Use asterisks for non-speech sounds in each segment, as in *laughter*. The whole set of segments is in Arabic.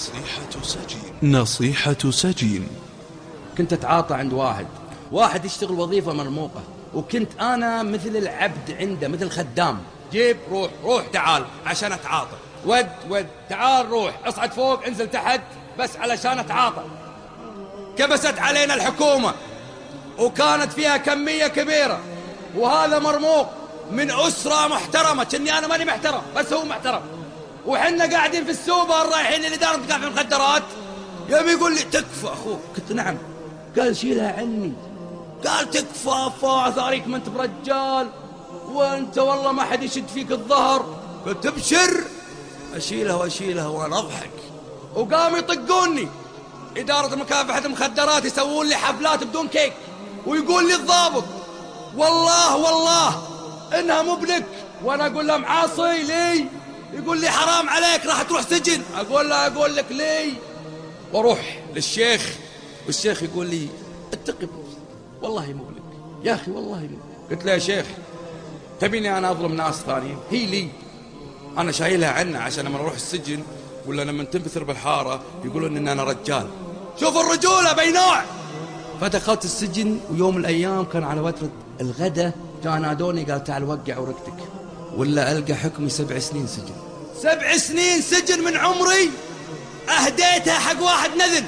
نصيحة سجين. نصيحة سجين. كنت أتعاطى عند واحد. واحد يشتغل وظيفة مرموقة وكنت أنا مثل العبد عنده مثل خدام. جيب روح روح تعال عشان أتعاطى. ود ود تعال روح اصعد فوق انزل تحت بس علشان أتعاطى. كبست علينا الحكومة وكانت فيها كمية كبيرة. وهذا مرموق من أسرة محترمة كني أنا ماني محترم بس هو محترم. وحنا قاعدين في السوبر رايحين لإدارة مكافحة المخدرات. يبي يقول لي تكفى أخوك. قلت نعم. قال شيلها عني. قال تكفى فا ثاريك ما أنت برجال. وأنت والله ما حد يشد فيك الظهر. قلت أبشر. أشيلها وأشيلها وأنا أضحك. وقاموا يطقوني. إدارة مكافحة المخدرات يسوون لي حفلات بدون كيك. ويقول لي الضابط والله والله إنها مو بلك. وأنا أقول له معاصي لي. يقول لي حرام عليك راح تروح سجن. أقول له أقول لك لي وأروح للشيخ والشيخ يقول لي اتقي والله مو بلك يا أخي والله مو قلت له يا شيخ تبيني أنا أظلم ناس ثانيين؟ هي لي. أنا شايلها عنه عشان لما أروح السجن ولا لما تنبثر بالحارة يقولون إن أنا رجال. شوف الرجولة بينوع. فدخلت السجن ويوم من الأيام كان على فتره الغداء جاء نادوني قال تعال وقع ورقتك. ولا ألقى حكمي سبع سنين سجن. سبع سنين سجن من عمري؟ أهديتها حق واحد نذل.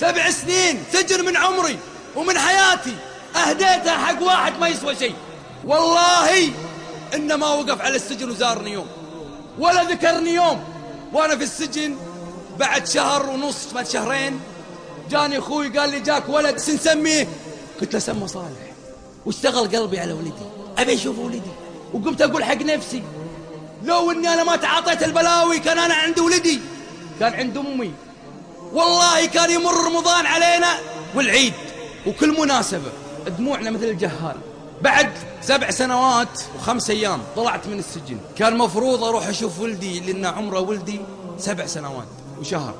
سبع سنين سجن من عمري ومن حياتي. أهديتها حق واحد ما يسوى شيء. والله إنه ما وقف على السجن وزارني يوم. ولا ذكرني يوم. وأنا في السجن بعد شهر ونص بعد شهرين جاني أخوي قال لي جاك ولد سنسميه قلت له سمه صالح. واشتغل قلبي على ولدي. أبي أشوف ولدي. وقمت أقول حق نفسي لو إني أنا ما تعاطيت البلاوي كان أنا عندي ولدي كان عند أمي. والله كان يمر رمضان علينا والعيد وكل مناسبة دموعنا مثل الجهال. بعد سبع سنوات وخمس أيام طلعت من السجن. كان مفروض أروح أشوف ولدي لأن عمره ولدي سبع سنوات وشهر.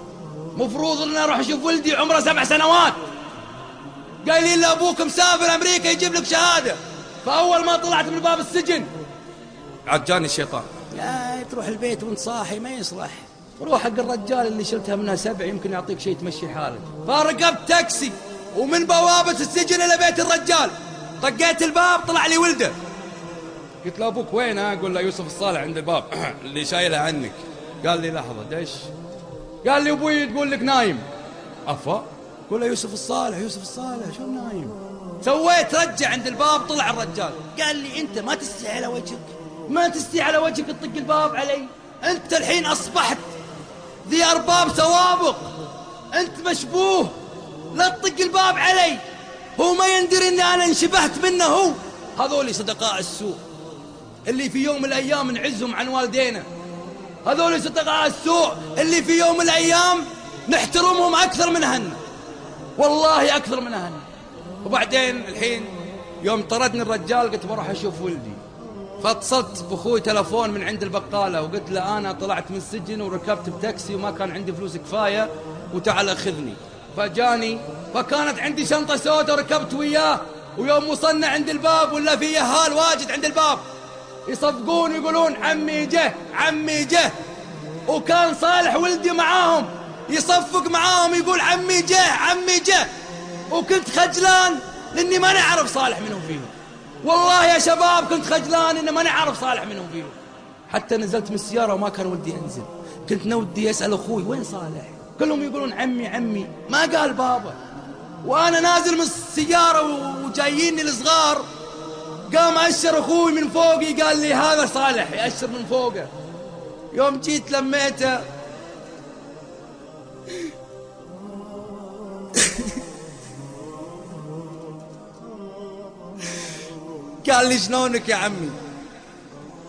مفروض أن أروح أشوف ولدي عمره سبع سنوات. قال لي إلا أبوك مسافر أمريكا يجيب لك شهادة. فأول ما طلعت من باب السجن عاد جاني الشيطان يا تروح البيت وانت صاحي ما يصلح. روح حق الرجال اللي شلتها منها سبع يمكن يعطيك شيء تمشي حالك. فركبت تاكسي ومن بوابة السجن إلى بيت الرجال. طقيت الباب طلع لي ولده. قلت له أبوك وين؟ أقول له يوسف الصالح عند الباب. *clears throat* اللي شايلها عنك. قال لي لحظة دش قال لي أبوي تقول لك نايم. أفا؟ قول له يوسف الصالح يوسف الصالح شو نايم؟ سويت رجع عند الباب طلع الرجال. قال لي أنت ما تستحي على وجهك. ما تستحي على وجهك تطق الباب علي. أنت الحين أصبحت ذي أرباب سوابق. أنت مشبوه. لا تطق الباب علي. هو ما يندري إني أنا انشبهت منه. هو هذول صدقاء السوء. اللي في يوم من الأيام نعزهم عن والدينا. هذول صدقاء السوء. اللي في يوم من الأيام نحترمهم أكثر من هن. والله أكثر من هن. وبعدين الحين يوم طردني الرجال قلت بروح أشوف ولدي. فاتصلت بأخوي تلفون من عند البقالة وقلت له أنا طلعت من السجن وركبت بتاكسي وما كان عندي فلوس كفاية وتعال أخذني. فجاني فكانت عندي شنطة سوداء وركبت وياه ويوم وصلنا عند الباب ولا في يهال واجد عند الباب. يصفقون يقولون عمي جه عمي جه. وكان صالح ولدي معاهم يصفق معاهم يقول عمي جه عمي جه. وكنت خجلان لأني ما نعرف صالح منهم فيهم. والله يا شباب كنت خجلان إني ما نعرف صالح منهم فيهم. حتى نزلت من السيارة وما كان ودي أنزل. كنت نودي أسأل أخوي وين صالح؟ كلهم يقولون عمي عمي. ما قال بابا. وأنا نازل من السيارة وجاييني الصغار. قام أشر أخوي من فوقي قال لي هذا صالح يأشر من فوقه. يوم جيت لميته قال لي شلونك يا عمي؟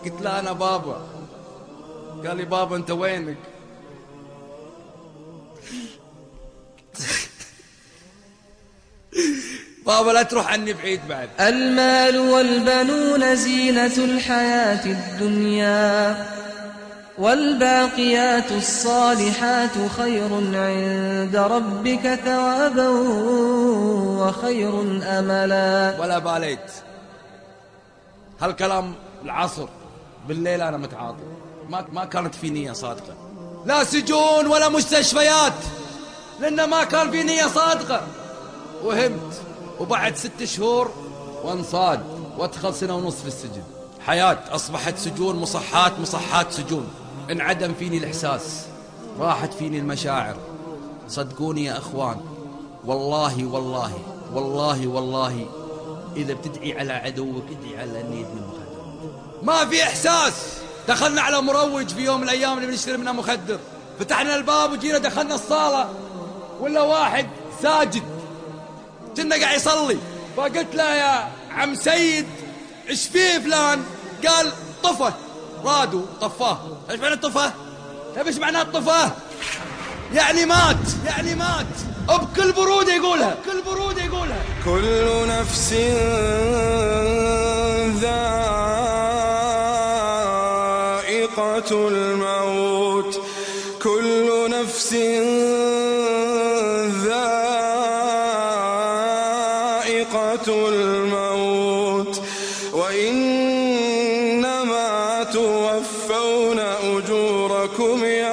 قلت له أنا بابا. قال لي بابا أنت وينك؟ *laughs* بابا لا تروح عني بعيد بعد. المال والبنون زينة الحياة الدنيا والباقيات الصالحات خير عند ربك ثوابا وخير أملا. ولا باليت. هالكلام العصر بالليل أنا متعاطي ما ما كانت في نية صادقة. لا سجون ولا مستشفيات لأن ما كان في نية صادقة. وهمت. وبعد ست شهور وانصاد وادخل سنة ونص في السجن. حياة أصبحت سجون مصحات مصحات سجون. انعدم فيني الإحساس. راحت فيني المشاعر. صدقوني يا أخوان. والله والله والله والله إذا بتدعي على عدوك ادعي على أن يدمن المخدر ما في إحساس. دخلنا على مروج في يوم من الأيام اللي بنشتري منه مخدر. فتحنا الباب وجينا دخلنا الصالة. ولا واحد ساجد. كنا قاعد يصلي. فقلت له يا عم سيد إيش فيه فلان؟ قال طفة. رادو طفاة. إيش معنى طفة؟ طيب إيش معنى الطفاه يعني مات يعني مات. بكل برودة يقولها. بكل برودة يقولها. كل نفس ذائقة الموت. كل نفس ذائقة الموت. وإنما توفون أجوركم يوم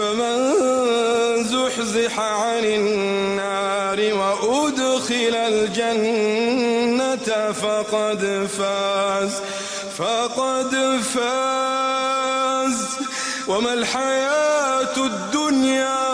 فمن زحزح عن النار وأدخل الجنة فقد فاز فقد فاز. وما الحياة الدنيا